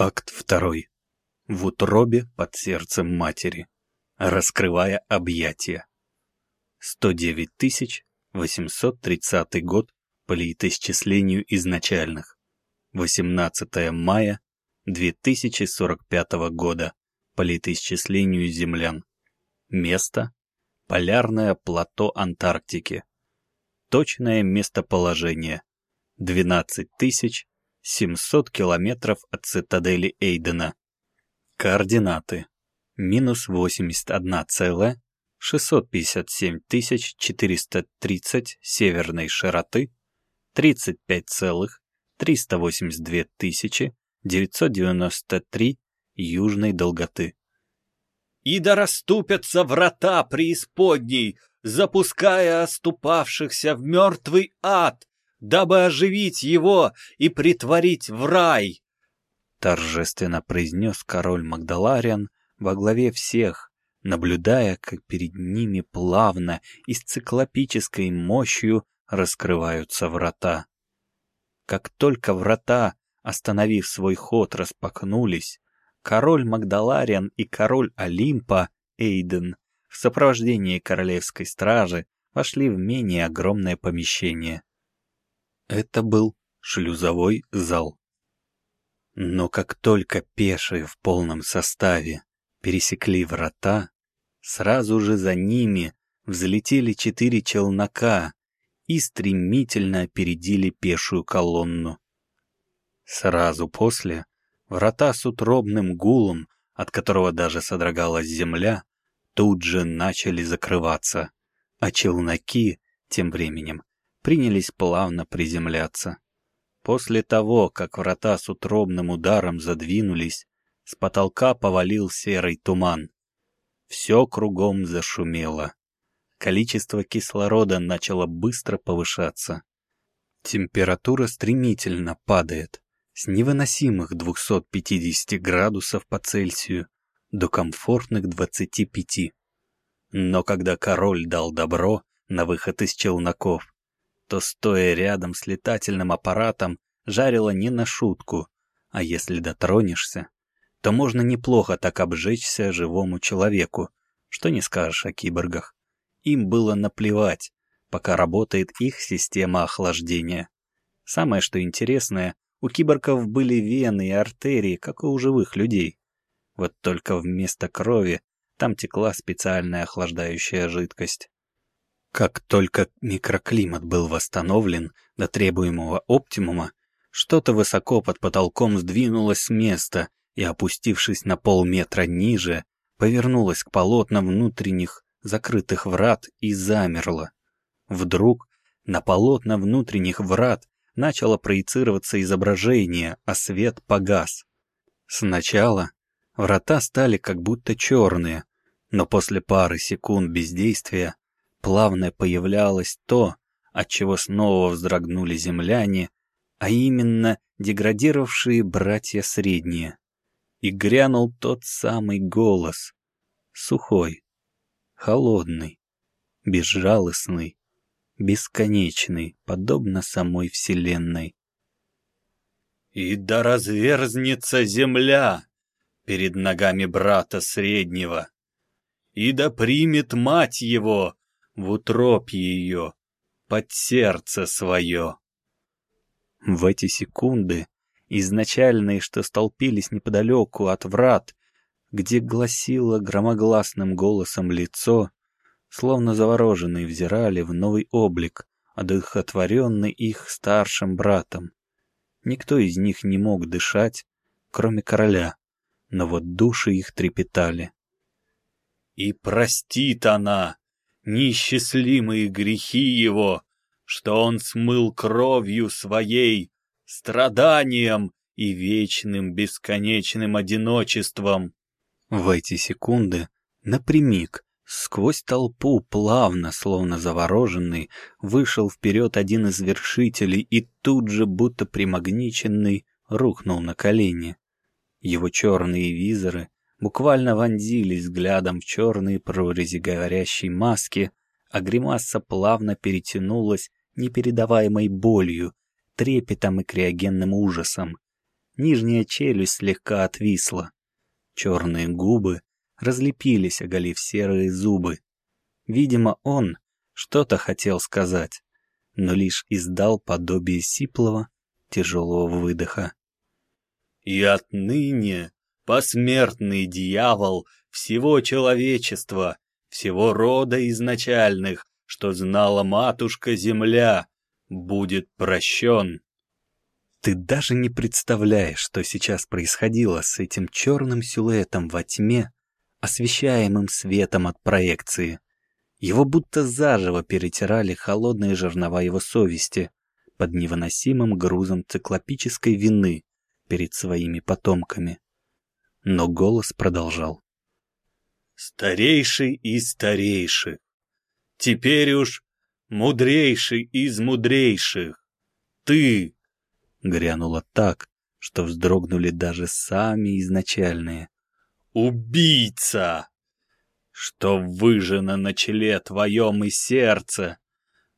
Акт второй. В утробе под сердцем матери. Раскрывая объятия. 109 тысяч 830 год по летоисчислению изначальных. 18 мая 2045 года по летоисчислению землян. Место – полярное плато Антарктики. Точное местоположение – 12 тысяч 700 километров от цитадели Эйдена. Координаты. Минус 81,657 430 северной широты, 35,382 993 южной долготы. «И да расступятся врата преисподней, запуская оступавшихся в мертвый ад, дабы оживить его и притворить в рай!» Торжественно произнес король Магдалариан во главе всех, наблюдая, как перед ними плавно и с циклопической мощью раскрываются врата. Как только врата, остановив свой ход, распахнулись, король Магдалариан и король Олимпа, Эйден, в сопровождении королевской стражи вошли в менее огромное помещение. Это был шлюзовой зал. Но как только пешие в полном составе пересекли врата, сразу же за ними взлетели четыре челнока и стремительно опередили пешую колонну. Сразу после врата с утробным гулом, от которого даже содрогалась земля, тут же начали закрываться, а челноки тем временем принялись плавно приземляться. После того, как врата с утробным ударом задвинулись, с потолка повалил серый туман. Все кругом зашумело. Количество кислорода начало быстро повышаться. Температура стремительно падает с невыносимых 250 градусов по Цельсию до комфортных 25. Но когда король дал добро на выход из челноков, то, стоя рядом с летательным аппаратом, жарило не на шутку, а если дотронешься, то можно неплохо так обжечься живому человеку, что не скажешь о киборгах. Им было наплевать, пока работает их система охлаждения. Самое что интересное, у киборгов были вены и артерии, как и у живых людей. Вот только вместо крови там текла специальная охлаждающая жидкость. Как только микроклимат был восстановлен до требуемого оптимума, что-то высоко под потолком сдвинулось с места и, опустившись на полметра ниже, повернулось к полотнам внутренних закрытых врат и замерло. Вдруг на полотна внутренних врат начало проецироваться изображение, а свет погас. Сначала врата стали как будто черные, но после пары секунд бездействия плавно появлялось то, от чего снова вздрогнули земляне, а именно деградировавшие братья средние. И грянул тот самый голос, сухой, холодный, безжалостный, бесконечный, подобно самой Вселенной. «И да разверзнется земля перед ногами брата среднего, и да примет мать его в утробье ее, под сердце свое. В эти секунды, изначальные, что столпились неподалеку от врат, где гласило громогласным голосом лицо, словно завороженные взирали в новый облик, одухотворенный их старшим братом. Никто из них не мог дышать, кроме короля, но вот души их трепетали. «И простит она неисчислимые грехи его, что он смыл кровью своей, страданием и вечным бесконечным одиночеством. В эти секунды, напрямик, сквозь толпу, плавно, словно завороженный, вышел вперед один из вершителей и тут же, будто примагниченный, рухнул на колени. Его черные визоры буквально вонзились взглядом в черные прорези говорящей маски, а гримаса плавно перетянулась непередаваемой болью, трепетом и криогенным ужасом. нижняя челюсть слегка отвисла. Черные губы разлепились, оголив серые зубы. Видимо, он что-то хотел сказать, но лишь издал подобие сиплого, тяжелого выдоха. «И отныне посмертный дьявол всего человечества, всего рода изначальных, что знала матушка-земля, будет прощен». Ты даже не представляешь, что сейчас происходило с этим черным силуэтом во тьме, освещаемым светом от проекции. Его будто заживо перетирали холодные жернова его совести под невыносимым грузом циклопической вины перед своими потомками. Но голос продолжал. «Старейший из старейших, теперь уж мудрейший из мудрейших, ты!» Грянуло так, что вздрогнули даже сами изначальные. «Убийца!» что выжжено на челе твоем и сердце.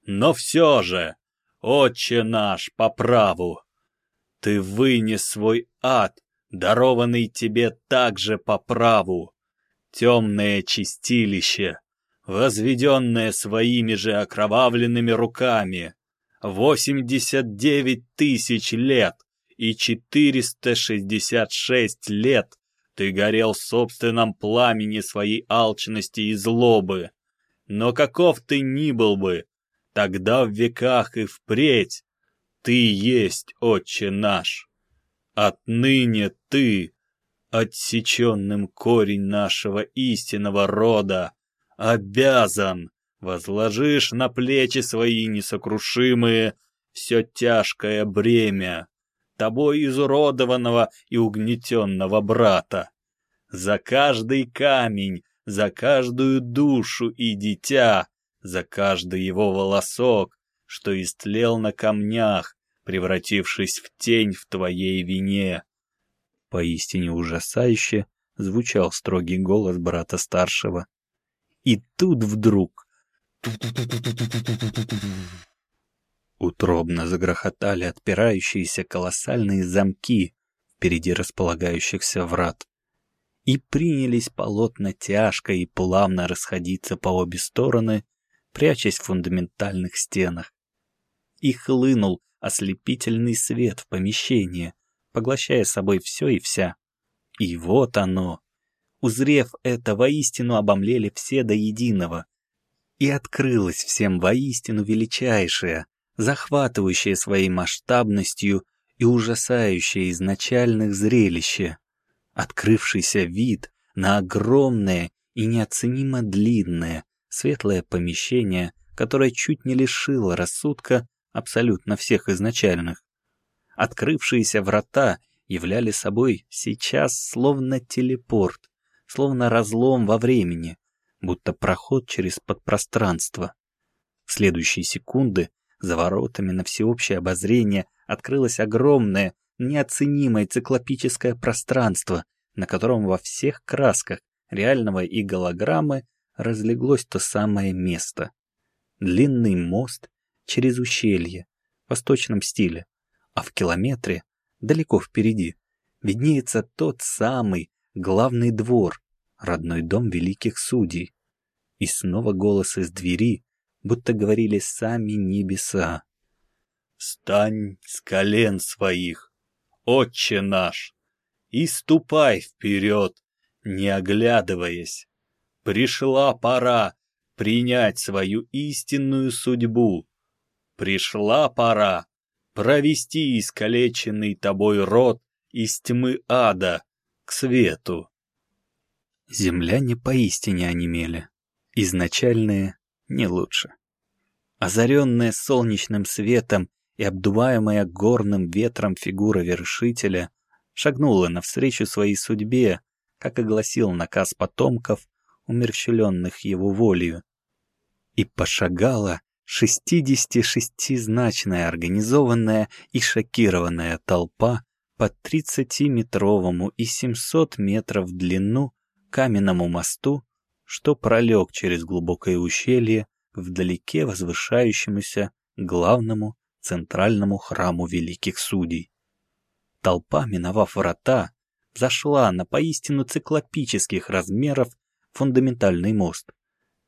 Но все же, отче наш, по праву, ты вынес свой ад, дарованный тебе также по праву, темное чистилище, возведенное своими же окровавленными руками, восемьдесят девять тысяч лет и четыреста шестьдесят шесть лет ты горел в собственном пламени своей алчности и злобы. Но каков ты ни был бы, тогда в веках и впредь ты есть, Отче наш. Отныне ты, отсеченным корень нашего истинного рода, обязан, возложишь на плечи свои несокрушимые все тяжкое бремя, тобой изуродованного и угнетенного брата. За каждый камень, за каждую душу и дитя, за каждый его волосок, что истлел на камнях, превратившись в тень в твоей вине. Поистине ужасающе звучал строгий голос брата старшего. И тут вдруг... Утробно загрохотали отпирающиеся колоссальные замки впереди располагающихся врат и принялись полотна тяжко и плавно расходиться по обе стороны, прячась в фундаментальных стенах. И хлынул ослепительный свет в помещение, поглощая собой все и вся. И вот оно. Узрев это, воистину обомлели все до единого. И открылось всем воистину величайшее, захватывающее своей масштабностью и ужасающее изначальных зрелище. Открывшийся вид на огромное и неоценимо длинное светлое помещение, которое чуть не лишило рассудка абсолютно всех изначальных. Открывшиеся врата являли собой сейчас словно телепорт, словно разлом во времени, будто проход через подпространство. В следующие секунды за воротами на всеобщее обозрение открылось огромное, неоценимое циклопическое пространство, на котором во всех красках реального и голограммы разлеглось то самое место. Длинный мост через ущелье в восточном стиле, а в километре, далеко впереди, виднеется тот самый главный двор, родной дом великих судей. И снова голос из двери, будто говорили сами небеса. «Встань с колен своих, Отче наш, и ступай вперед, не оглядываясь. Пришла пора принять свою истинную судьбу. Пришла пора провести искалеченный тобой род из тьмы ада к свету. Земляне поистине онемели. Изначальные не лучше. Озаренная солнечным светом и обдуваемая горным ветром фигура вершителя шагнула навстречу своей судьбе, как и гласил наказ потомков, умерщвленных его волею, и пошагала шестидесятишестизначная организованная и шокированная толпа по 30-метровому и 700 метров в длину каменному мосту что пролег через глубокое ущелье вдалеке возвышающемуся главному центральному храму великих судей. толпа, миновав врата, зашла на поистину циклопических размеров фундаментальный мост.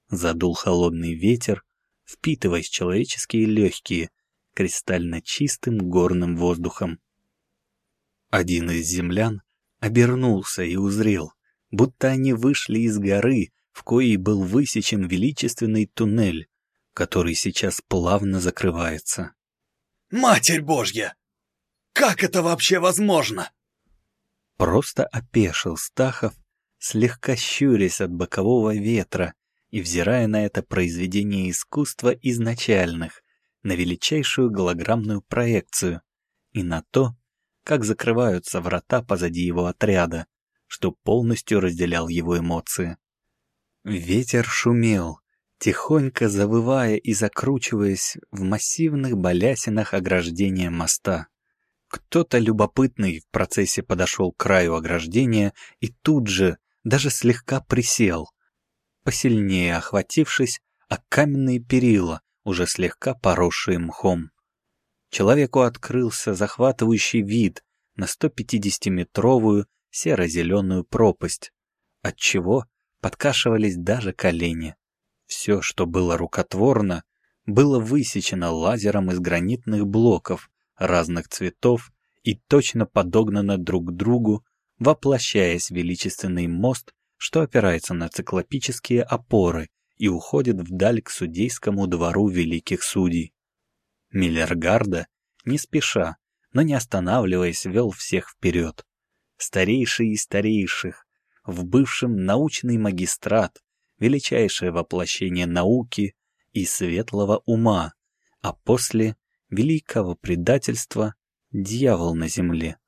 Задул холодный ветер, впитываясь человеческие легкие, кристально чистым горным воздухом. Один из землян обернулся и узрел, будто они вышли из горы, в коей был высечен величественный туннель, который сейчас плавно закрывается. «Матерь Божья! Как это вообще возможно?» Просто опешил Стахов, слегка щурясь от бокового ветра и взирая на это произведение искусства изначальных, на величайшую голограммную проекцию и на то, как закрываются врата позади его отряда, что полностью разделял его эмоции. Ветер шумел, тихонько завывая и закручиваясь в массивных балясинах ограждения моста. Кто-то любопытный в процессе подошел к краю ограждения и тут же даже слегка присел, посильнее охватившись о каменные перила, уже слегка поросшие мхом. Человеку открылся захватывающий вид на 150-метровую серо-зеленую пропасть, отчего подкашивались даже колени. Все, что было рукотворно, было высечено лазером из гранитных блоков разных цветов и точно подогнано друг к другу, воплощаясь в величественный мост, что опирается на циклопические опоры и уходит вдаль к судейскому двору великих судей. Миллергарда, не спеша, но не останавливаясь, вел всех вперед. Старейший из старейших, в бывшем научный магистрат, величайшее воплощение науки и светлого ума, а после великого предательства дьявол на земле.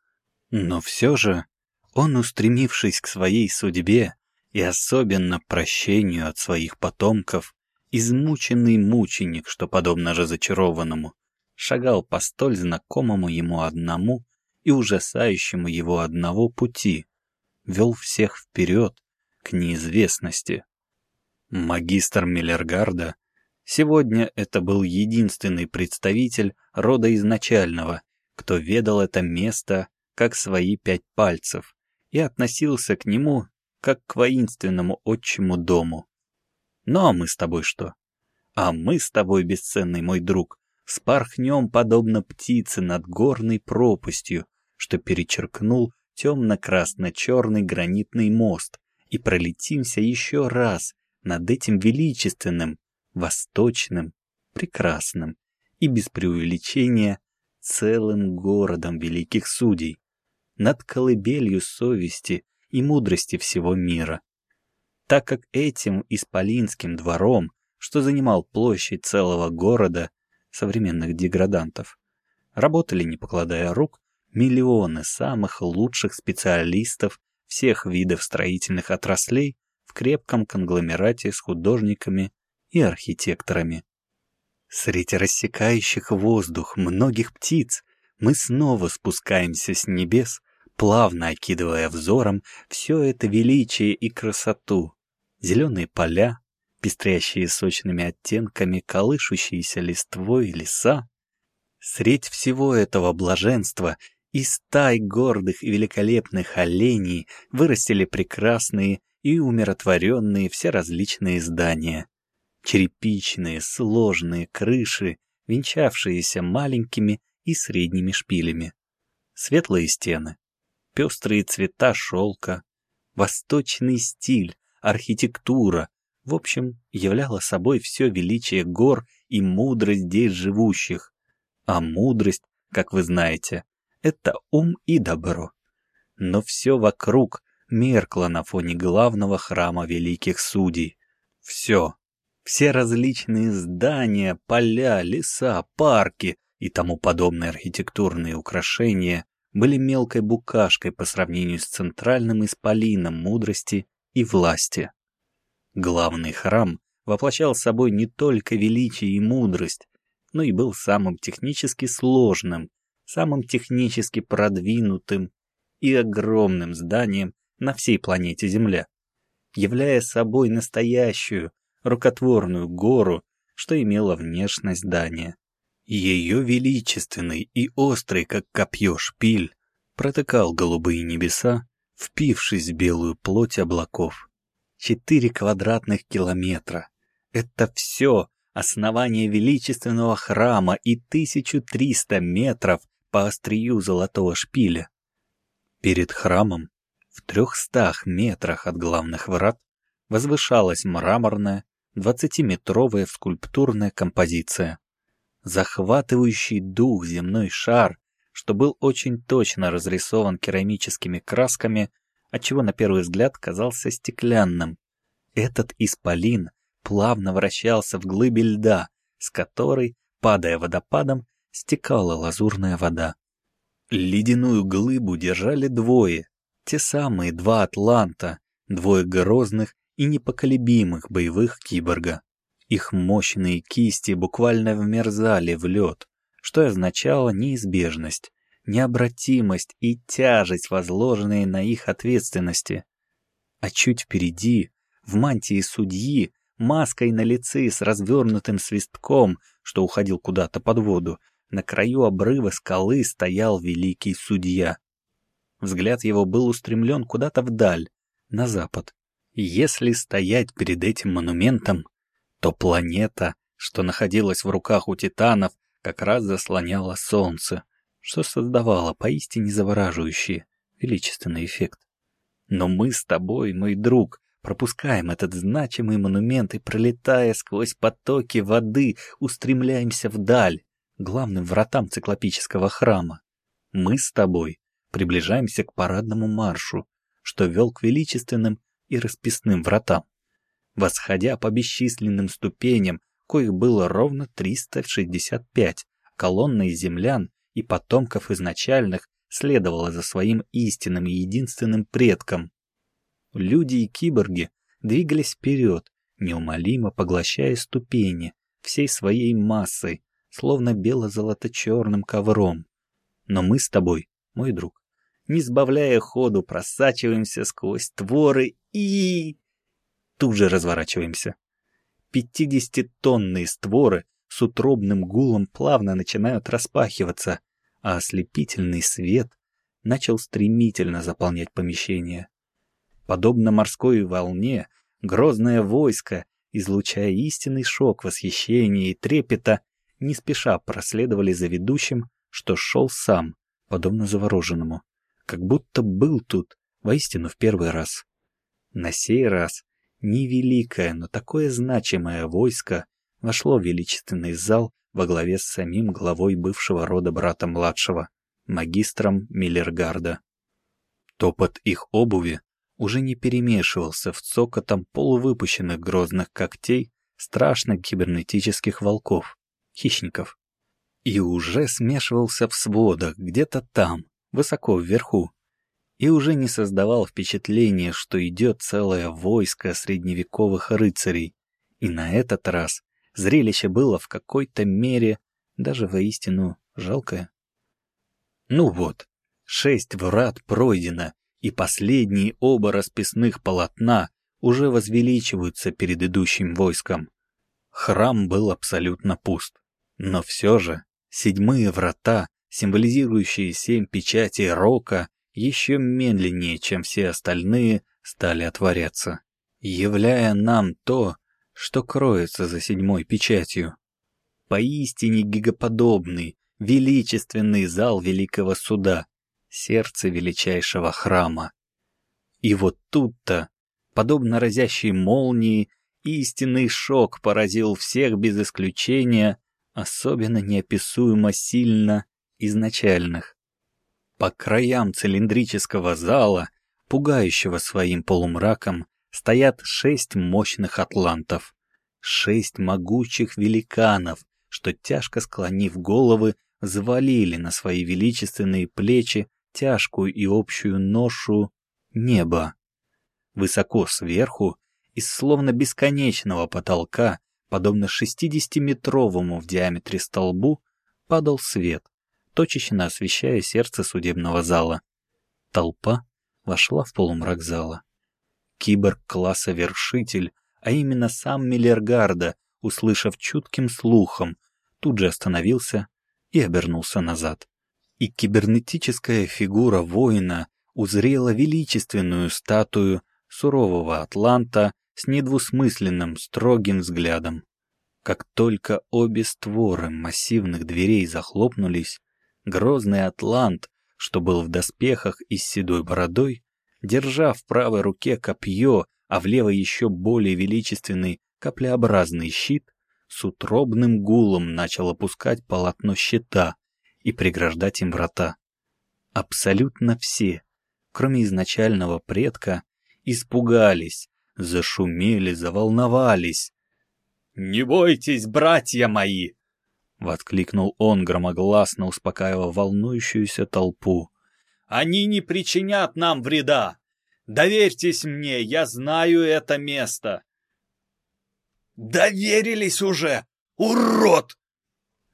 Но все же он, устремившись к своей судьбе и особенно прощению от своих потомков, измученный мученик, что подобно же зачарованному, шагал по столь знакомому ему одному и ужасающему его одного пути, вел всех вперед к неизвестности. Магистр Миллергарда сегодня это был единственный представитель рода изначального, кто ведал это место как свои пять пальцев и относился к нему как к воинственному отчему дому. Ну а мы с тобой что? А мы с тобой, бесценный мой друг, спорхнем подобно птице над горной пропастью, что перечеркнул темно-красно-черный гранитный мост, и пролетимся еще раз над этим величественным, восточным, прекрасным и без преувеличения целым городом великих судей, над колыбелью совести и мудрости всего мира. Так как этим исполинским двором, что занимал площадь целого города, современных деградантов. Работали, не покладая рук, миллионы самых лучших специалистов всех видов строительных отраслей в крепком конгломерате с художниками и архитекторами. Среди рассекающих воздух многих птиц мы снова спускаемся с небес, плавно окидывая взором все это величие и красоту. Зеленые поля, пестрящие сочными оттенками колышущиеся листвой леса. Средь всего этого блаженства из стай гордых и великолепных оленей вырастили прекрасные и умиротворенные все различные здания. Черепичные, сложные крыши, венчавшиеся маленькими и средними шпилями. Светлые стены, пестрые цвета шелка, восточный стиль, архитектура, в общем, являла собой все величие гор и мудрость здесь живущих. А мудрость, как вы знаете, это ум и добро. Но все вокруг меркло на фоне главного храма великих судей. Все. Все различные здания, поля, леса, парки и тому подобные архитектурные украшения были мелкой букашкой по сравнению с центральным исполином мудрости и власти. Главный храм воплощал собой не только величие и мудрость, но и был самым технически сложным, самым технически продвинутым и огромным зданием на всей планете Земля, являя собой настоящую рукотворную гору, что имела внешность здания. Ее величественный и острый, как копье шпиль, протыкал голубые небеса, впившись в белую плоть облаков. Четыре квадратных километра. Это все основание величественного храма и 1300 метров по острию золотого шпиля. Перед храмом, в трехстах метрах от главных врат, возвышалась мраморная, двадцатиметровая скульптурная композиция. Захватывающий дух земной шар, что был очень точно разрисован керамическими красками, отчего на первый взгляд казался стеклянным. Этот исполин плавно вращался в глыбе льда, с которой, падая водопадом, стекала лазурная вода. Ледяную глыбу держали двое, те самые два атланта, двое грозных и непоколебимых боевых киборга. Их мощные кисти буквально вмерзали в лед, что означало неизбежность, необратимость и тяжесть, возложенные на их ответственности. А чуть впереди, в мантии судьи, маской на лице с развернутым свистком, что уходил куда-то под воду, на краю обрыва скалы стоял великий судья. Взгляд его был устремлен куда-то вдаль, на запад. Если стоять перед этим монументом, то планета, что находилась в руках у титанов, как раз заслоняла солнце, что создавало поистине завораживающий, величественный эффект. Но мы с тобой, мой друг, пропускаем этот значимый монумент и, пролетая сквозь потоки воды, устремляемся вдаль, главным вратам циклопического храма. Мы с тобой приближаемся к парадному маршу, что вел к величественным и расписным вратам. Восходя по бесчисленным ступеням, коих было ровно 365, колонна из землян и потомков изначальных следовала за своим истинным и единственным предком. Люди и киборги двигались вперед, неумолимо поглощая ступени всей своей массой, словно бело-золото-черным ковром. Но мы с тобой, мой друг, не сбавляя ходу, просачиваемся сквозь творы и... Тут же разворачиваемся. Пятидесятитонные створы с утробным гулом плавно начинают распахиваться, а ослепительный свет начал стремительно заполнять помещение. Подобно морской волне, грозное войско, излучая истинный шок восхищения и трепета, не спеша проследовали за ведущим, что шел сам, подобно завороженному как будто был тут, воистину в первый раз. На сей раз невеликое, но такое значимое войско вошло в величественный зал во главе с самим главой бывшего рода брата младшего, магистром Миллергарда. Топот их обуви уже не перемешивался в цокотом полувыпущенных грозных когтей страшных кибернетических волков, хищников, и уже смешивался в сводах где-то там, высоко вверху, и уже не создавал впечатления, что идет целое войско средневековых рыцарей. И на этот раз зрелище было в какой-то мере даже воистину жалкое. Ну вот, шесть врат пройдено, и последние оба расписных полотна уже возвеличиваются перед идущим войском. Храм был абсолютно пуст, но все же седьмые врата символизирующие семь печатей рока, еще медленнее, чем все остальные, стали отворяться, являя нам то, что кроется за седьмой печатью. Поистине гигаподобный, величественный зал Великого Суда, сердце величайшего храма. И вот тут-то, подобно разящей молнии, истинный шок поразил всех без исключения, особенно неописуемо сильно изначальных. По краям цилиндрического зала, пугающего своим полумраком, стоят шесть мощных атлантов, шесть могучих великанов, что, тяжко склонив головы, завалили на свои величественные плечи тяжкую и общую ношу неба. Высоко сверху, из словно бесконечного потолка, подобно шестидесятиметровому в диаметре столбу, падал свет, точечно освещая сердце судебного зала. Толпа вошла в полумрак зала. Киборг класса Вершитель, а именно сам Миллергарда, услышав чутким слухом, тут же остановился и обернулся назад. и кибернетическая фигура воина узрела величественную статую сурового атланта с недвусмысленным строгим взглядом. Как только обе створы массивных дверей захлопнулись, грозный атлант, что был в доспехах и с седой бородой, держа в правой руке копье, а в левой еще более величественный каплеобразный щит, с утробным гулом начал опускать полотно щита и преграждать им врата. Абсолютно все, кроме изначального предка, испугались, зашумели, заволновались. «Не бойтесь, братья мои!» — воскликнул он, громогласно успокаивая волнующуюся толпу. «Они не причинят нам вреда! Доверьтесь мне, я знаю это место!» «Доверились уже, урод!»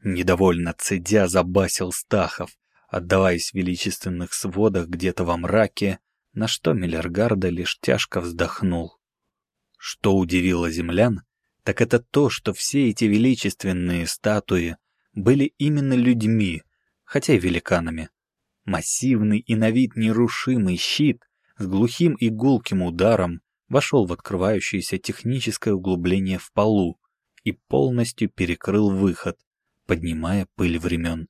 Недовольно цедя забасил Стахов, отдаваясь в величественных сводах где-то во мраке, на что Миллергарда лишь тяжко вздохнул. Что удивило землян, так это то, что все эти величественные статуи были именно людьми, хотя и великанами. Массивный и на вид нерушимый щит с глухим и гулким ударом вошел в открывающееся техническое углубление в полу и полностью перекрыл выход, поднимая пыль времен.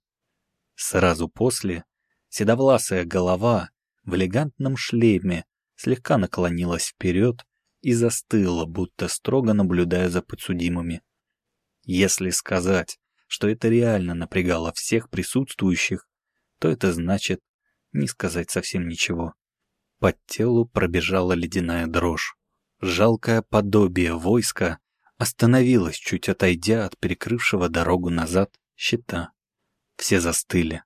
Сразу после седовласая голова в элегантном шлеме слегка наклонилась вперед и застыла, будто строго наблюдая за подсудимыми. Если сказать, что это реально напрягало всех присутствующих, то это значит не сказать совсем ничего. По телу пробежала ледяная дрожь. Жалкое подобие войска остановилось, чуть отойдя от перекрывшего дорогу назад щита. Все застыли.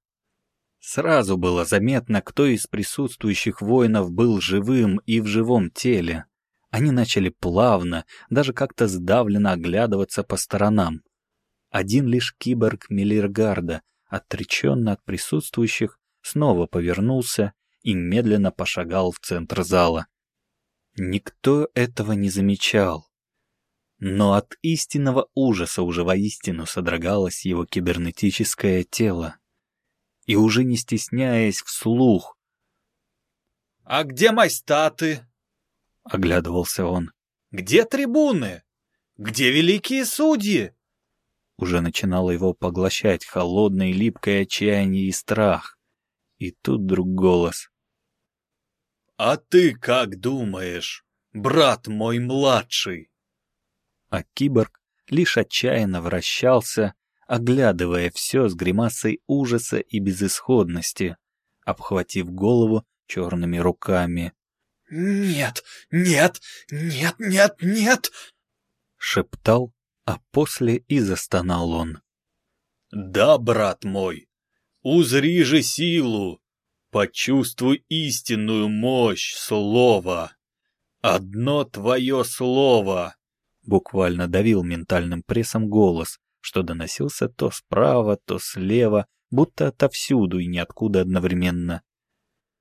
Сразу было заметно, кто из присутствующих воинов был живым и в живом теле. Они начали плавно, даже как-то сдавленно оглядываться по сторонам. Один лишь киборг Миллергарда, отреченно от присутствующих, снова повернулся и медленно пошагал в центр зала. Никто этого не замечал. Но от истинного ужаса уже воистину содрогалось его кибернетическое тело. И уже не стесняясь вслух. «А где майстаты?» — оглядывался он. «Где трибуны? Где великие судьи?» Уже начинало его поглощать холодное липкое отчаяние и страх. И тут вдруг голос. «А ты как думаешь, брат мой младший?» А киборг лишь отчаянно вращался, оглядывая все с гримасой ужаса и безысходности, обхватив голову черными руками. «Нет, нет, нет, нет, нет!» Шептал, а после и застонал он. «Да, брат мой, узри же силу, почувствуй истинную мощь слова. Одно твое слово!» Буквально давил ментальным прессом голос, что доносился то справа, то слева, будто отовсюду и ниоткуда одновременно.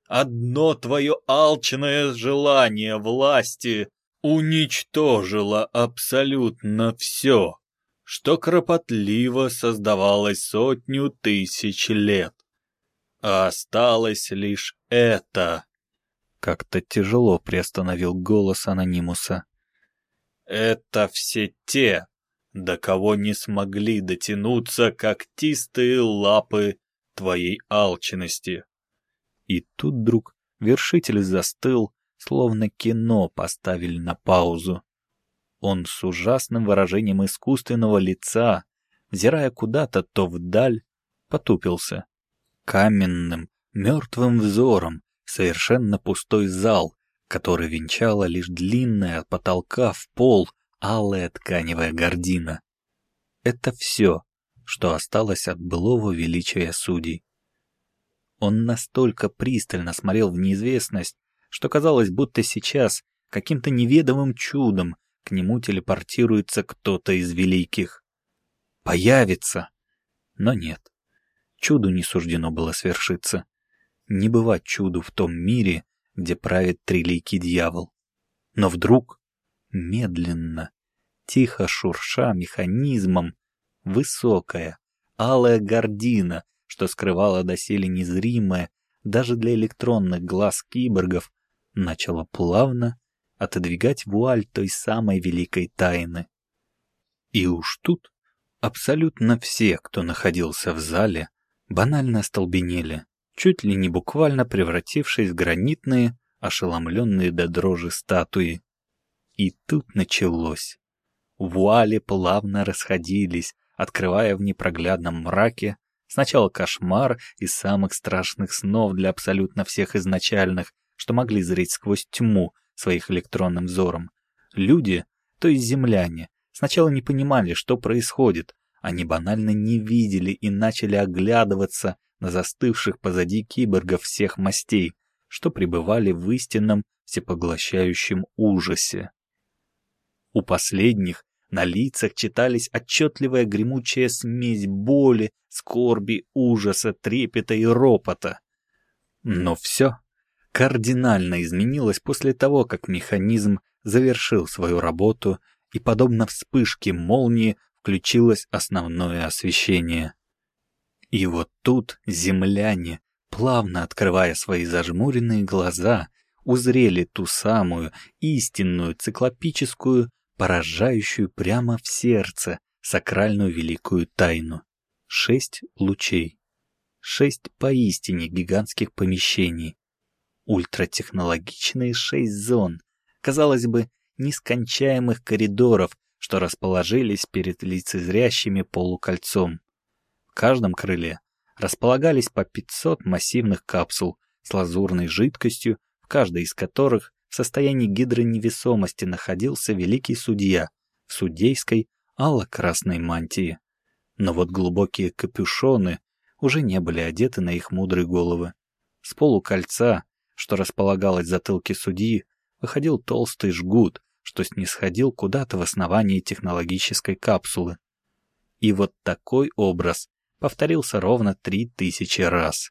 Одно твое алчное желание власти уничтожило абсолютно все, что кропотливо создавалось сотню тысяч лет. А осталось лишь это. Как-то тяжело приостановил голос анонимуса. Это все те, до кого не смогли дотянуться когтистые лапы твоей алчности. И тут вдруг вершитель застыл, словно кино поставили на паузу. Он с ужасным выражением искусственного лица, взирая куда-то то вдаль, потупился. Каменным, мертвым взором совершенно пустой зал, который венчала лишь длинная от потолка в пол алая тканевая гордина. Это все, что осталось от былого величия судей. Он настолько пристально смотрел в неизвестность, что казалось, будто сейчас каким-то неведомым чудом к нему телепортируется кто-то из великих. Появится! Но нет. Чуду не суждено было свершиться. Не бывать чуду в том мире, где правит триликий дьявол. Но вдруг, медленно, тихо шурша механизмом, высокая, алая гордина что скрывало доселе незримое, даже для электронных глаз киборгов, начало плавно отодвигать вуаль той самой великой тайны. И уж тут абсолютно все, кто находился в зале, банально остолбенели, чуть ли не буквально превратившись в гранитные, ошеломленные до дрожи статуи. И тут началось. Вуали плавно расходились, открывая в непроглядном мраке сначала кошмар из самых страшных снов для абсолютно всех изначальных, что могли зреть сквозь тьму своих электронным взором. Люди, то есть земляне, сначала не понимали, что происходит, они банально не видели и начали оглядываться на застывших позади киборгов всех мастей, что пребывали в истинном всепоглощающем ужасе. У последних на лицах читались отчетливая гремучая смесь боли, скорби, ужаса, трепета и ропота. Но все кардинально изменилось после того, как механизм завершил свою работу и, подобно вспышке молнии, включилось основное освещение. И вот тут земляне, плавно открывая свои зажмуренные глаза, узрели ту самую истинную циклопическую, поражающую прямо в сердце сакральную великую тайну. Шесть лучей. Шесть поистине гигантских помещений, ультратехнологичные шесть зон, казалось бы, нескончаемых коридоров, что расположились перед лицезрящими полукольцом. В каждом крыле располагались по 500 массивных капсул с лазурной жидкостью, в каждой из которых в состоянии гидроневесомости находился великий судья в судейской алло-красной мантии. Но вот глубокие капюшоны уже не были одеты на их мудрые головы. С полукольца что располагалось в затылке судьи, выходил толстый жгут, что снисходил куда-то в основании технологической капсулы. И вот такой образ повторился ровно три тысячи раз.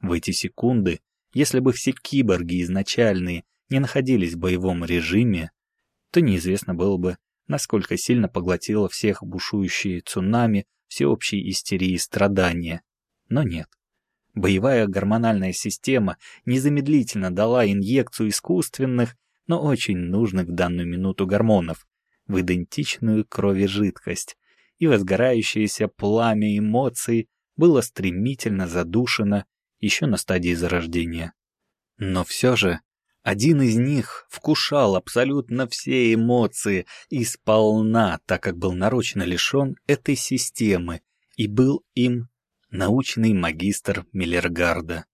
В эти секунды, если бы все киборги изначальные не находились в боевом режиме, то неизвестно было бы, насколько сильно поглотило всех бушующие цунами всеобщей истерии и страдания. Но нет боевая гормональная система незамедлительно дала инъекцию искусственных, но очень нужных в данную минуту гормонов в идентичную крови жидкость, и возгорающееся пламя эмоций было стремительно задушено еще на стадии зарождения. Но все же один из них вкушал абсолютно все эмоции и сполна, так как был нарочно лишен этой системы и был им научный магистр Миллергарда,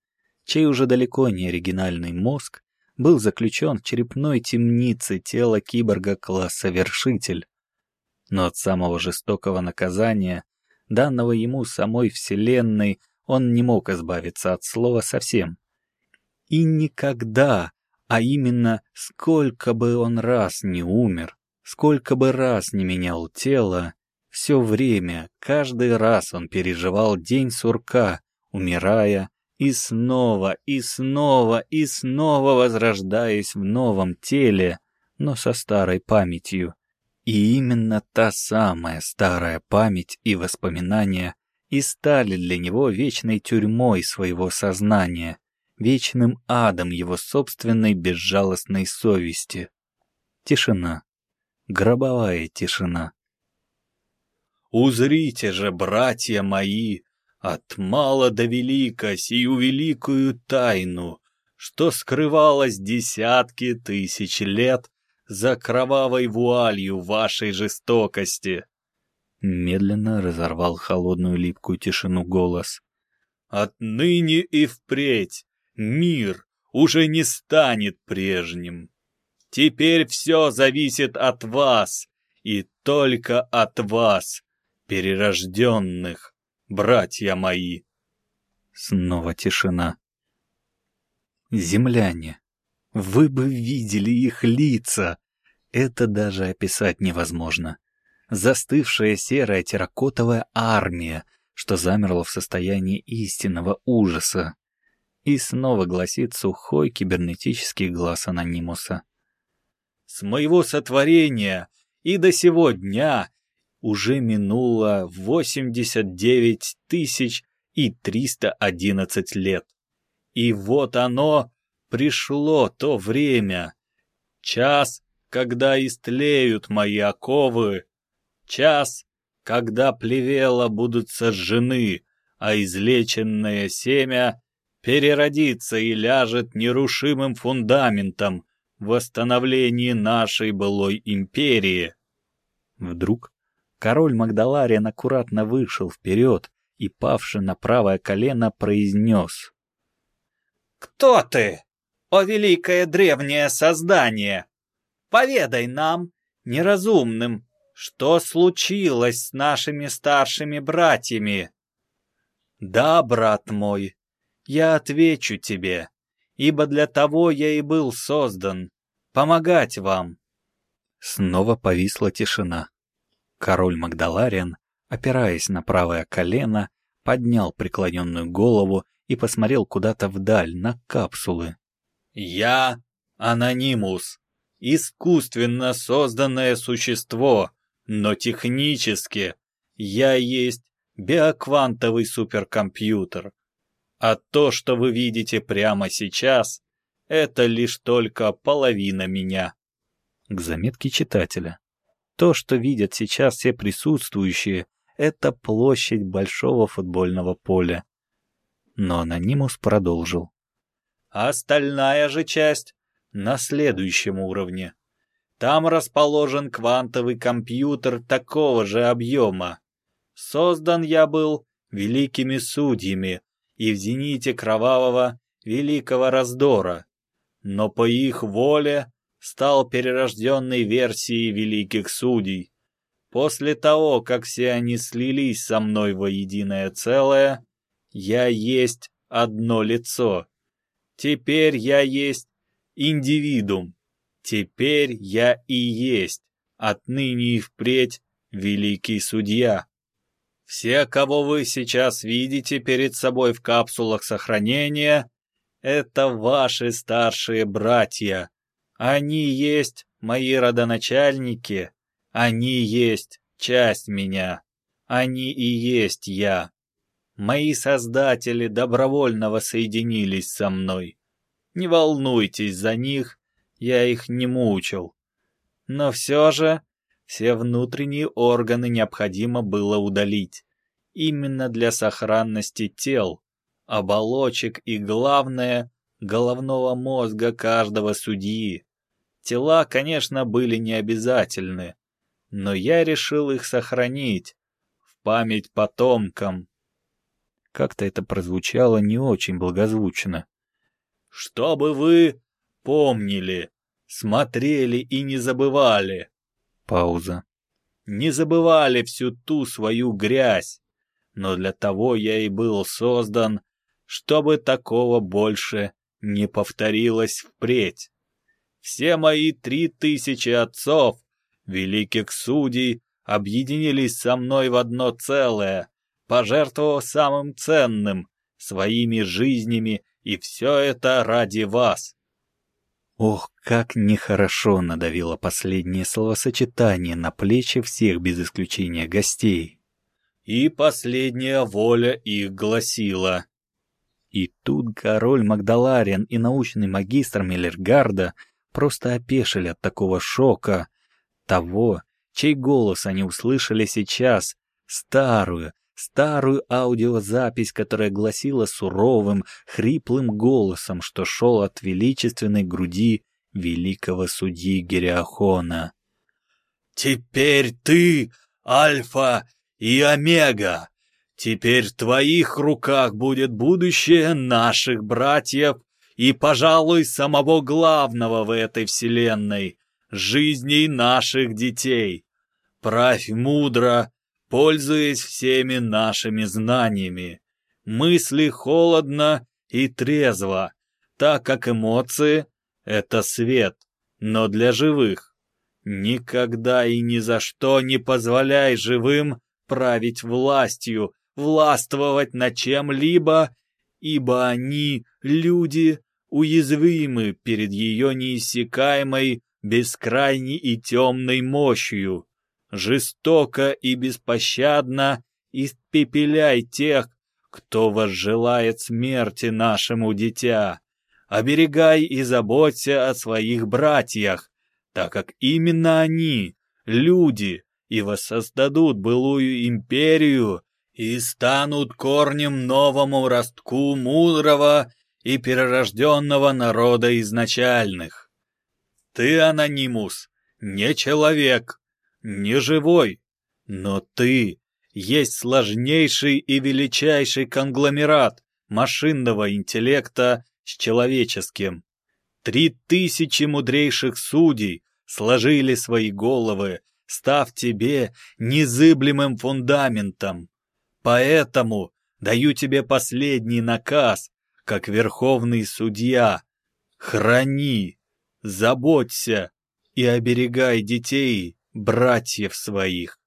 чей уже далеко не оригинальный мозг был заключен в черепной темнице тела киборга класса Вершитель. Но от самого жестокого наказания, данного ему самой Вселенной, он не мог избавиться от слова совсем. И никогда, а именно сколько бы он раз не умер, сколько бы раз не менял тело, все время, каждый раз он переживал день сурка, умирая, и снова, и снова, и снова возрождаясь в новом теле, но со старой памятью. И именно та самая старая память и воспоминания и стали для него вечной тюрьмой своего сознания, вечным адом его собственной безжалостной совести. Тишина. Гробовая тишина. Узрите же, братья мои, от мала до велика сию великую тайну, что скрывалось десятки тысяч лет за кровавой вуалью вашей жестокости. Медленно разорвал холодную липкую тишину голос. Отныне и впредь мир уже не станет прежним. Теперь все зависит от вас, и только от вас, перерожденных, братья мои. Снова тишина. Земляне, вы бы видели их лица. Это даже описать невозможно. Застывшая серая терракотовая армия, что замерла в состоянии истинного ужаса. И снова гласит сухой кибернетический глаз анонимуса. «С моего сотворения и до сего дня уже минуло 89 тысяч и 311 лет. И вот оно, пришло то время. Час, когда истлеют мои оковы. Час, когда плевела будут сожжены, а излеченное семя переродится и ляжет нерушимым фундаментом в восстановлении нашей былой империи. Вдруг король Магдалариан аккуратно вышел вперед и, павши на правое колено, произнес. «Кто ты, о великое древнее создание? Поведай нам, неразумным, что случилось с нашими старшими братьями?» «Да, брат мой, я отвечу тебе, ибо для того я и был создан, помогать вам». Снова повисла тишина. Король Магдалариан, опираясь на правое колено, поднял преклоненную голову и посмотрел куда-то вдаль, на капсулы. «Я Анонимус, искусственно созданное существо, но технически я есть биоквантовый суперкомпьютер. А то, что вы видите прямо сейчас, это лишь только половина меня». К заметке читателя. То, что видят сейчас все присутствующие, это площадь большого футбольного поля. Но Анонимус продолжил. Остальная же часть на следующем уровне. Там расположен квантовый компьютер такого же объема. Создан я был великими судьями и в зените кровавого великого раздора, но по их воле стал перерожденной версией великих судей. После того, как все они слились со мной воединое целое, я есть одно лицо. Теперь я есть индивидуум. Теперь я и есть, отныне и впредь, великий судья. Все, кого вы сейчас видите перед собой в капсулах сохранения, это ваши старшие братья. Они есть мои родоначальники, они есть часть меня. Они и есть я. Мои создатели добровольно воссоединились со мной. Не волнуйтесь за них, я их не мучил. Но все же все внутренние органы необходимо было удалить. Именно для сохранности тел, оболочек и, главное, головного мозга каждого судьи. Тела, конечно, были не обязательны, но я решил их сохранить в память потомкам. Как-то это прозвучало не очень благозвучно. «Чтобы вы помнили, смотрели и не забывали». Пауза. «Не забывали всю ту свою грязь, но для того я и был создан, чтобы такого больше не повторилось впредь. Все мои три тысячи отцов великих судей объединились со мной в одно целое, пожертвовав самым ценным, своими жизнями, и все это ради вас. Ох, как нехорошо надавило последнее словосочетание на плечи всех без исключения гостей. И последняя воля их гласила. И тут король Магдалариан и научный магистр Миллергарда просто опешили от такого шока, того, чей голос они услышали сейчас, старую, старую аудиозапись, которая гласила суровым, хриплым голосом, что шел от величественной груди великого судьи Гериахона. «Теперь ты, Альфа и Омега! Теперь в твоих руках будет будущее наших братьев и, пожалуй, самого главного в этой вселенной, жизней наших детей. Правь мудро, пользуясь всеми нашими знаниями. Мысли холодно и трезво, так как эмоции — это свет, но для живых. Никогда и ни за что не позволяй живым править властью, властвовать над чем-либо, ибо они, люди, уязвимы перед ее неиссякаемой бескрайней и темной мощью. Жестоко и беспощадно испепеляй тех, кто возжелает смерти нашему дитя. Оберегай и заботься о своих братьях, так как именно они, люди, и воссоздадут былую империю и станут корнем новому ростку мудрого и перерожденного народа изначальных. Ты, анонимус, не человек, не живой, но ты есть сложнейший и величайший конгломерат машинного интеллекта с человеческим. Три тысячи мудрейших судей сложили свои головы, став тебе незыблемым фундаментом. Поэтому даю тебе последний наказ, как верховный судья. Храни, заботься и оберегай детей, братьев своих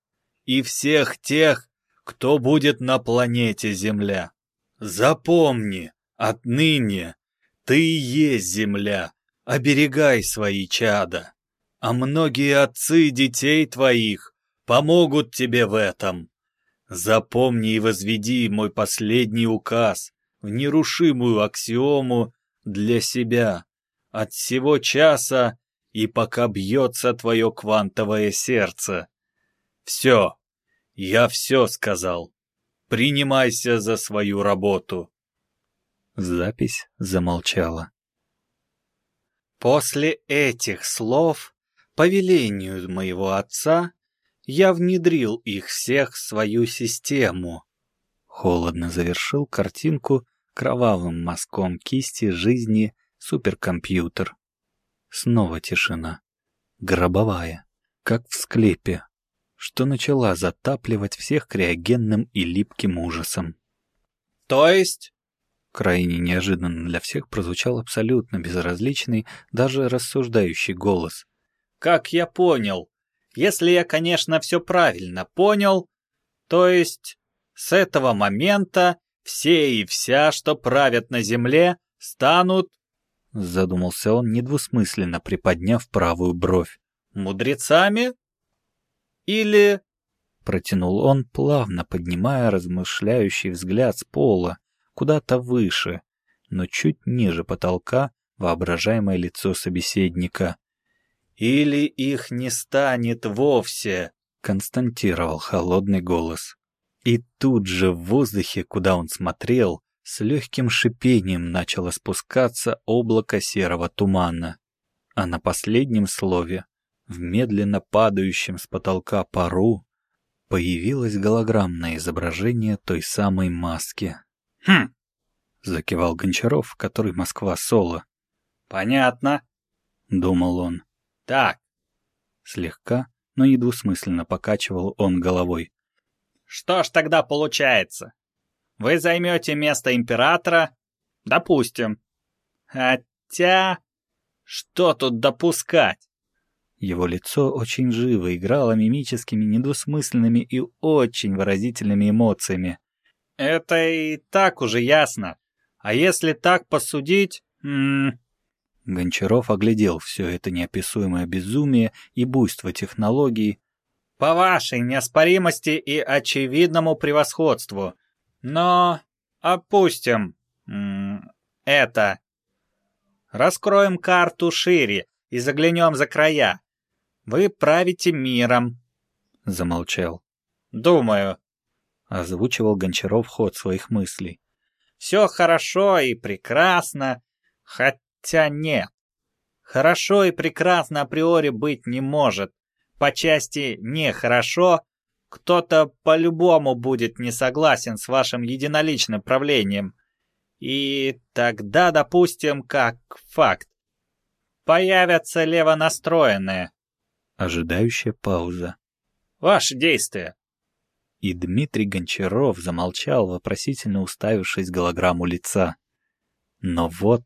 и всех тех, кто будет на планете Земля. Запомни, отныне ты и есть Земля, оберегай свои чада, а многие отцы детей твоих помогут тебе в этом. Запомни и возведи мой последний указ в нерушимую аксиому для себя от всего часа и пока бьется твое квантовое сердце. Все, я все сказал. Принимайся за свою работу. Запись замолчала. После этих слов, по велению моего отца, я внедрил их всех в свою систему. Холодно завершил картинку кровавым мазком кисти жизни суперкомпьютер. Снова тишина. Гробовая, как в склепе, что начала затапливать всех криогенным и липким ужасом. «То есть?» Крайне неожиданно для всех прозвучал абсолютно безразличный, даже рассуждающий голос. «Как я понял? Если я, конечно, все правильно понял, то есть с этого момента все и вся, что правят на земле, станут Задумался он, недвусмысленно приподняв правую бровь. «Мудрецами? Или...» Протянул он, плавно поднимая размышляющий взгляд с пола, куда-то выше, но чуть ниже потолка воображаемое лицо собеседника. «Или их не станет вовсе», — константировал холодный голос. И тут же в воздухе, куда он смотрел, с легким шипением начало спускаться облако серого тумана. А на последнем слове, в медленно падающем с потолка пару, появилось голограммное изображение той самой маски. «Хм!» — закивал Гончаров, который Москва-Соло. «Понятно», — думал он. «Так». Слегка, но недвусмысленно покачивал он головой. «Что ж тогда получается? Вы займете место императора? Допустим. Хотя... Что тут допускать? Его лицо очень живо играло мимическими, недвусмысленными и очень выразительными эмоциями. Это и так уже ясно. А если так посудить... М -м... Гончаров оглядел все это неописуемое безумие и буйство технологий. «По вашей неоспоримости и очевидному превосходству, но опустим это. Раскроем карту шире и заглянем за края. Вы правите миром. Замолчал. Думаю. Озвучивал Гончаров ход своих мыслей. Все хорошо и прекрасно, хотя нет. Хорошо и прекрасно априори быть не может. По части «нехорошо» Кто-то по-любому будет не согласен с вашим единоличным правлением. И тогда, допустим, как факт. Появятся левонастроенные. Ожидающая пауза. Ваши действия. И Дмитрий Гончаров замолчал, вопросительно уставившись голограмму лица. Но вот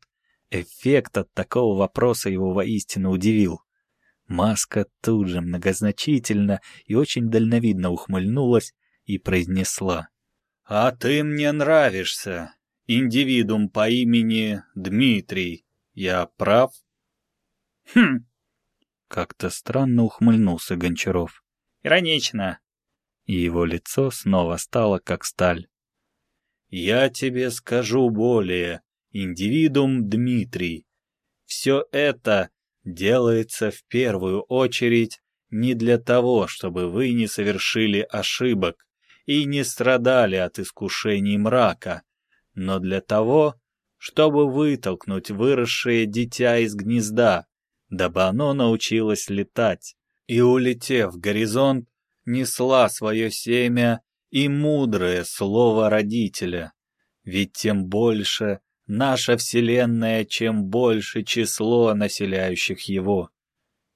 эффект от такого вопроса его воистину удивил. Маска тут же многозначительно и очень дальновидно ухмыльнулась и произнесла. «А ты мне нравишься, индивидуум по имени Дмитрий. Я прав?» «Хм!» Как-то странно ухмыльнулся Гончаров. «Иронично». И его лицо снова стало как сталь. Я тебе скажу более, индивидуум Дмитрий. Все это делается в первую очередь не для того, чтобы вы не совершили ошибок и не страдали от искушений мрака, но для того, чтобы вытолкнуть выросшее дитя из гнезда, дабы оно научилось летать, и, улетев в горизонт, несла свое семя и мудрое слово родителя. Ведь тем больше наша Вселенная, чем больше число населяющих его.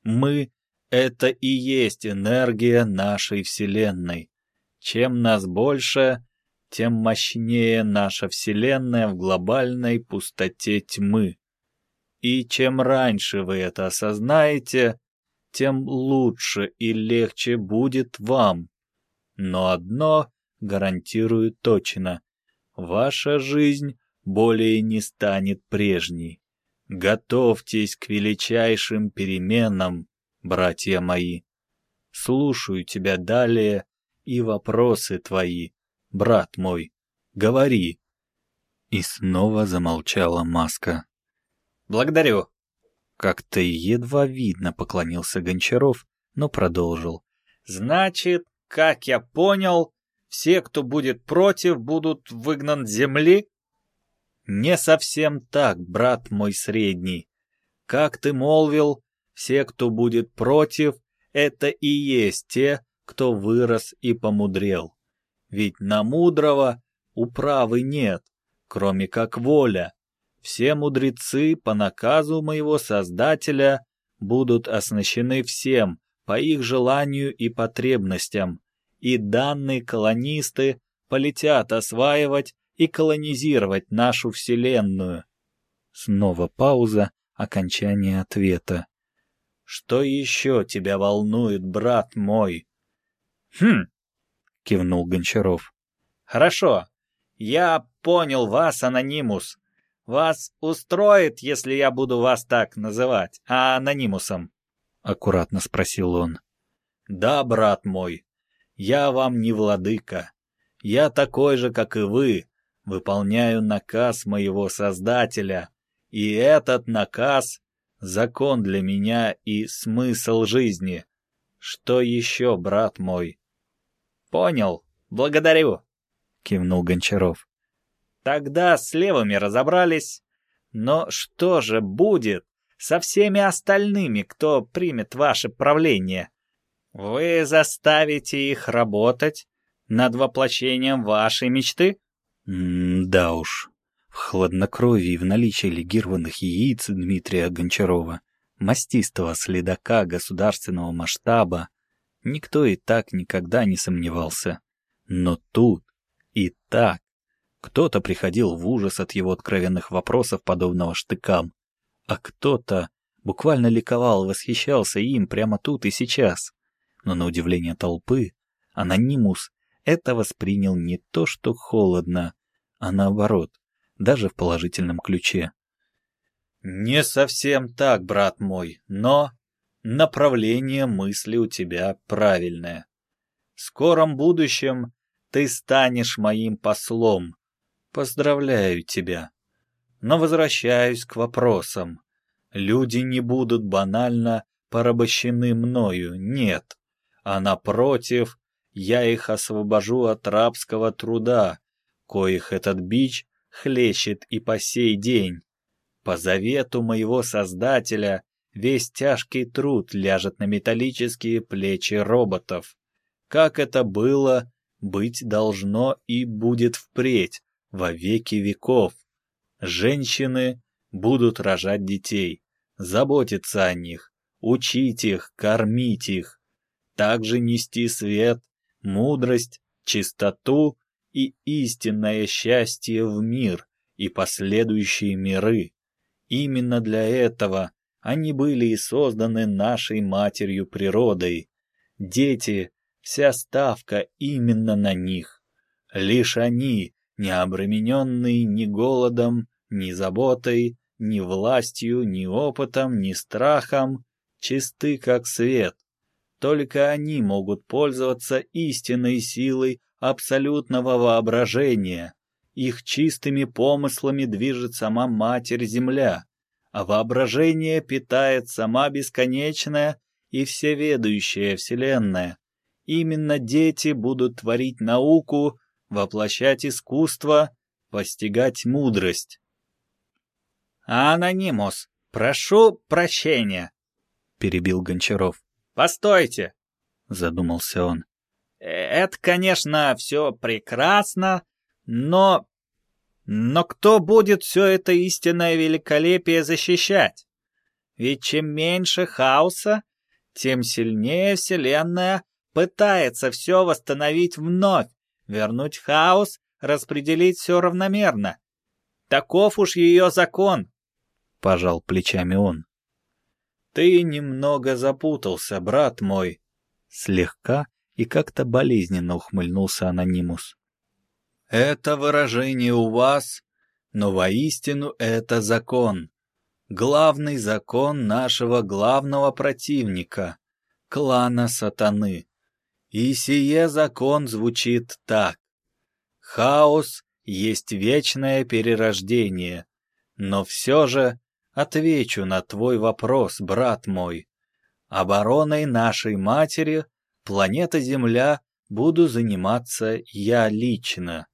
Мы — это и есть энергия нашей Вселенной. Чем нас больше, тем мощнее наша Вселенная в глобальной пустоте тьмы. И чем раньше вы это осознаете, тем лучше и легче будет вам. Но одно гарантирую точно. Ваша жизнь более не станет прежней. Готовьтесь к величайшим переменам, братья мои. Слушаю тебя далее и вопросы твои, брат мой. Говори. И снова замолчала маска. «Благодарю», как-то едва видно поклонился Гончаров, но продолжил. «Значит, как я понял, все, кто будет против, будут выгнан с земли?» «Не совсем так, брат мой средний. Как ты молвил, все, кто будет против, это и есть те, кто вырос и помудрел. Ведь на мудрого управы нет, кроме как воля, все мудрецы по наказу моего Создателя будут оснащены всем по их желанию и потребностям, и данные колонисты полетят осваивать и колонизировать нашу Вселенную. Снова пауза, окончание ответа. «Что еще тебя волнует, брат мой?» «Хм!» — кивнул Гончаров. «Хорошо. Я понял вас, Анонимус. «Вас устроит, если я буду вас так называть, а анонимусом?» — аккуратно спросил он. «Да, брат мой, я вам не владыка. Я такой же, как и вы, выполняю наказ моего Создателя, и этот наказ — закон для меня и смысл жизни. Что еще, брат мой?» «Понял, благодарю», — кивнул Гончаров. Тогда с левыми разобрались. Но что же будет со всеми остальными, кто примет ваше правление? Вы заставите их работать над воплощением вашей мечты? М да уж. В хладнокровии в наличии легированных яиц Дмитрия Гончарова, мастистого следака государственного масштаба, никто и так никогда не сомневался. Но тут и так кто-то приходил в ужас от его откровенных вопросов, подобного штыкам, а кто-то буквально ликовал восхищался им прямо тут и сейчас. Но на удивление толпы, анонимус это воспринял не то что холодно, а наоборот, даже в положительном ключе. «Не совсем так, брат мой, но направление мысли у тебя правильное. В скором будущем ты станешь моим послом, Поздравляю тебя. Но возвращаюсь к вопросам. Люди не будут банально порабощены мною, нет. А напротив, я их освобожу от рабского труда, коих этот бич хлещет и по сей день. По завету моего Создателя весь тяжкий труд ляжет на металлические плечи роботов. Как это было, быть должно и будет впредь, во веки веков. Женщины будут рожать детей, заботиться о них, учить их, кормить их, также нести свет, мудрость, чистоту и истинное счастье в мир и последующие миры. Именно для этого они были и созданы нашей матерью природой. Дети, вся ставка именно на них. Лишь они не обремененный ни голодом, ни заботой, ни властью, ни опытом, ни страхом, чисты как свет. Только они могут пользоваться истинной силой абсолютного воображения их чистыми помыслами движет сама Матерь-Земля, а воображение питает сама бесконечная и всеведущая Вселенная. Именно дети будут творить науку, воплощать искусство, постигать мудрость. «Анонимус, прошу прощения», — перебил Гончаров. «Постойте», — задумался он. «Э, «Это, конечно, все прекрасно, но... Но кто будет все это истинное великолепие защищать? Ведь чем меньше хаоса, тем сильнее Вселенная пытается все восстановить вновь, вернуть хаос, распределить все равномерно. Таков уж ее закон. — пожал плечами он. «Ты немного запутался, брат мой», — слегка и как-то болезненно ухмыльнулся анонимус. «Это выражение у вас, но воистину это закон. Главный закон нашего главного противника, клана сатаны. И сие закон звучит так. Хаос есть вечное перерождение, но все же Отвечу на твой вопрос, брат мой. Обороной нашей матери, планета Земля, буду заниматься я лично.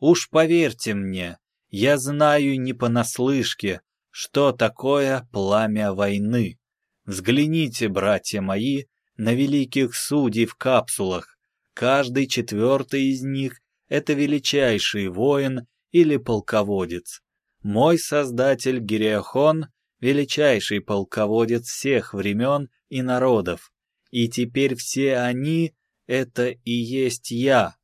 Уж поверьте мне, я знаю не понаслышке, что такое пламя войны. Взгляните, братья мои, на великих судей в капсулах. Каждый четвертый из них — это величайший воин или полководец. Мой создатель Гириахон — величайший полководец всех времен и народов, и теперь все они — это и есть я,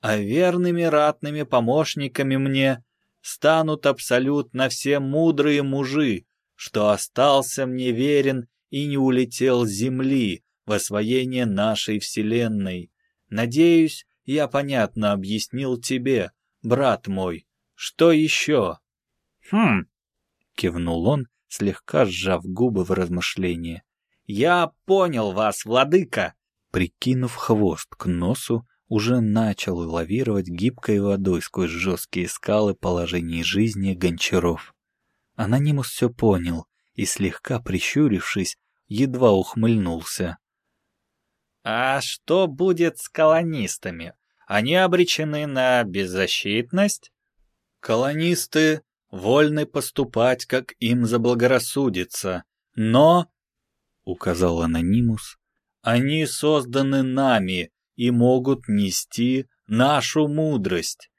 а верными ратными помощниками мне станут абсолютно все мудрые мужи, что остался мне верен и не улетел с земли в освоение нашей Вселенной. Надеюсь, я понятно объяснил тебе, брат мой, что еще?» «Хм!» — кивнул он, слегка сжав губы в размышлении. «Я понял вас, владыка!» Прикинув хвост к носу, уже начал лавировать гибкой водой сквозь жесткие скалы положений жизни гончаров. Анонимус все понял и, слегка прищурившись, едва ухмыльнулся. «А что будет с колонистами? Они обречены на беззащитность?» «Колонисты вольны поступать, как им заблагорассудится, но, — указал анонимус, — они созданы нами и могут нести нашу мудрость.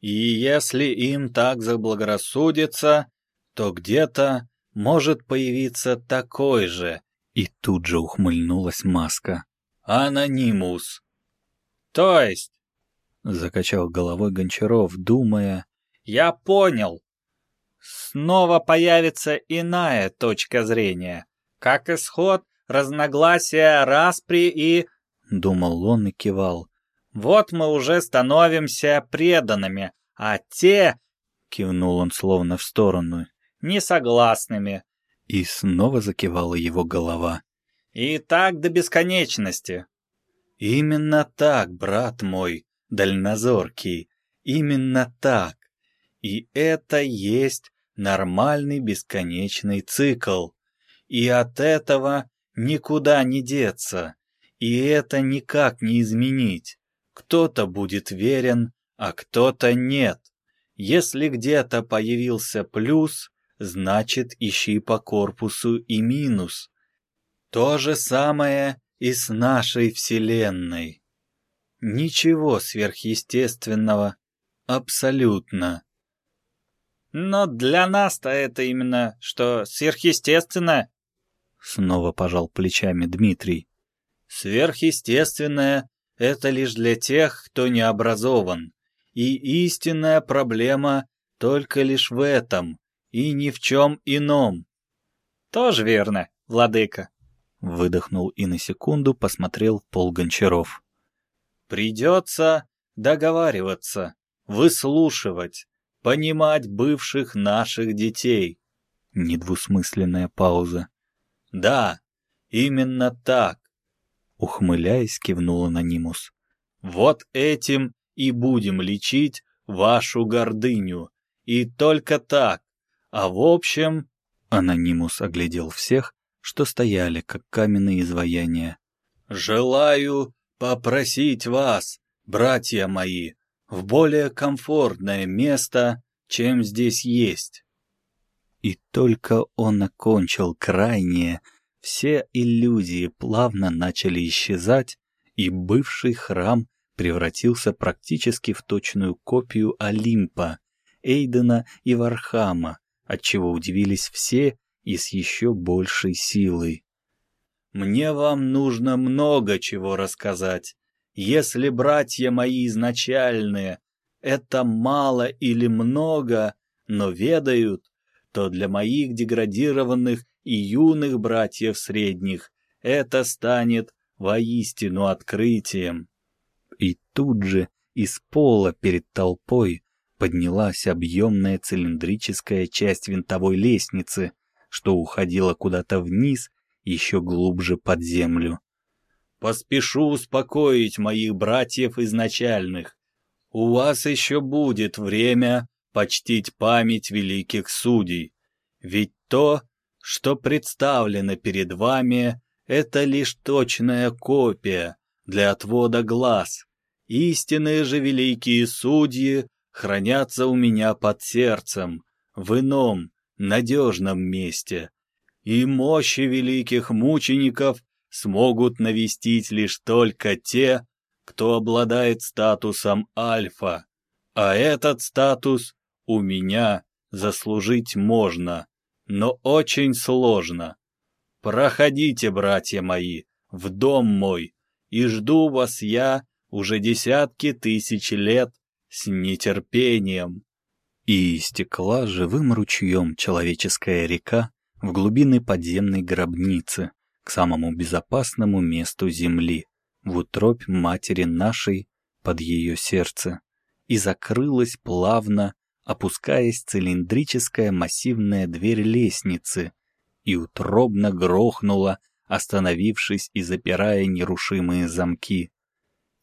И если им так заблагорассудится, то где-то может появиться такой же, и тут же ухмыльнулась маска. Анонимус. То есть? Закачал головой Гончаров, думая. Я понял снова появится иная точка зрения, как исход разногласия, распри и... Думал он и кивал. Вот мы уже становимся преданными, а те... Кивнул он словно в сторону. Несогласными. И снова закивала его голова. И так до бесконечности. Именно так, брат мой, дальнозоркий, именно так. И это есть нормальный бесконечный цикл. И от этого никуда не деться. И это никак не изменить. Кто-то будет верен, а кто-то нет. Если где-то появился плюс, значит ищи по корпусу и минус. То же самое и с нашей Вселенной. Ничего сверхъестественного. Абсолютно. Но для нас-то это именно что сверхъестественно. Снова пожал плечами Дмитрий. Сверхъестественное — это лишь для тех, кто не образован. И истинная проблема только лишь в этом, и ни в чем ином. Тоже верно, владыка. Выдохнул и на секунду посмотрел пол Гончаров. Придется договариваться, выслушивать, понимать бывших наших детей. Недвусмысленная пауза. Да, именно так. Ухмыляясь, кивнул анонимус. Вот этим и будем лечить вашу гордыню. И только так. А в общем...» Анонимус оглядел всех, что стояли, как каменные изваяния. «Желаю попросить вас, братья мои, в более комфортное место, чем здесь есть». И только он окончил крайнее, все иллюзии плавно начали исчезать, и бывший храм превратился практически в точную копию Олимпа, Эйдена и Вархама, отчего удивились все и с еще большей силой. «Мне вам нужно много чего рассказать. Если братья мои изначальные это мало или много, но ведают, то для моих деградированных и юных братьев средних это станет воистину открытием. И тут же из пола перед толпой поднялась объемная цилиндрическая часть винтовой лестницы, что уходила куда-то вниз, еще глубже под землю. «Поспешу успокоить моих братьев изначальных. У вас еще будет время почтить память великих судей, ведь то, что представлено перед вами, это лишь точная копия для отвода глаз. Истинные же великие судьи хранятся у меня под сердцем, в ином, надежном месте, и мощи великих мучеников смогут навестить лишь только те, кто обладает статусом альфа, а этот статус у меня заслужить можно, но очень сложно. Проходите, братья мои, в дом мой, и жду вас я уже десятки тысяч лет с нетерпением. И истекла живым ручьем человеческая река в глубины подземной гробницы, к самому безопасному месту земли, в утробь матери нашей под ее сердце, и закрылась плавно, опускаясь цилиндрическая массивная дверь лестницы, и утробно грохнула, остановившись и запирая нерушимые замки.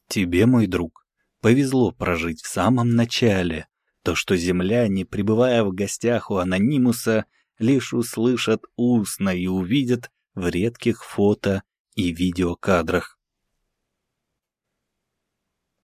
Тебе, мой друг, повезло прожить в самом начале, то, что земляне, пребывая в гостях у анонимуса, лишь услышат устно и увидят в редких фото и видеокадрах.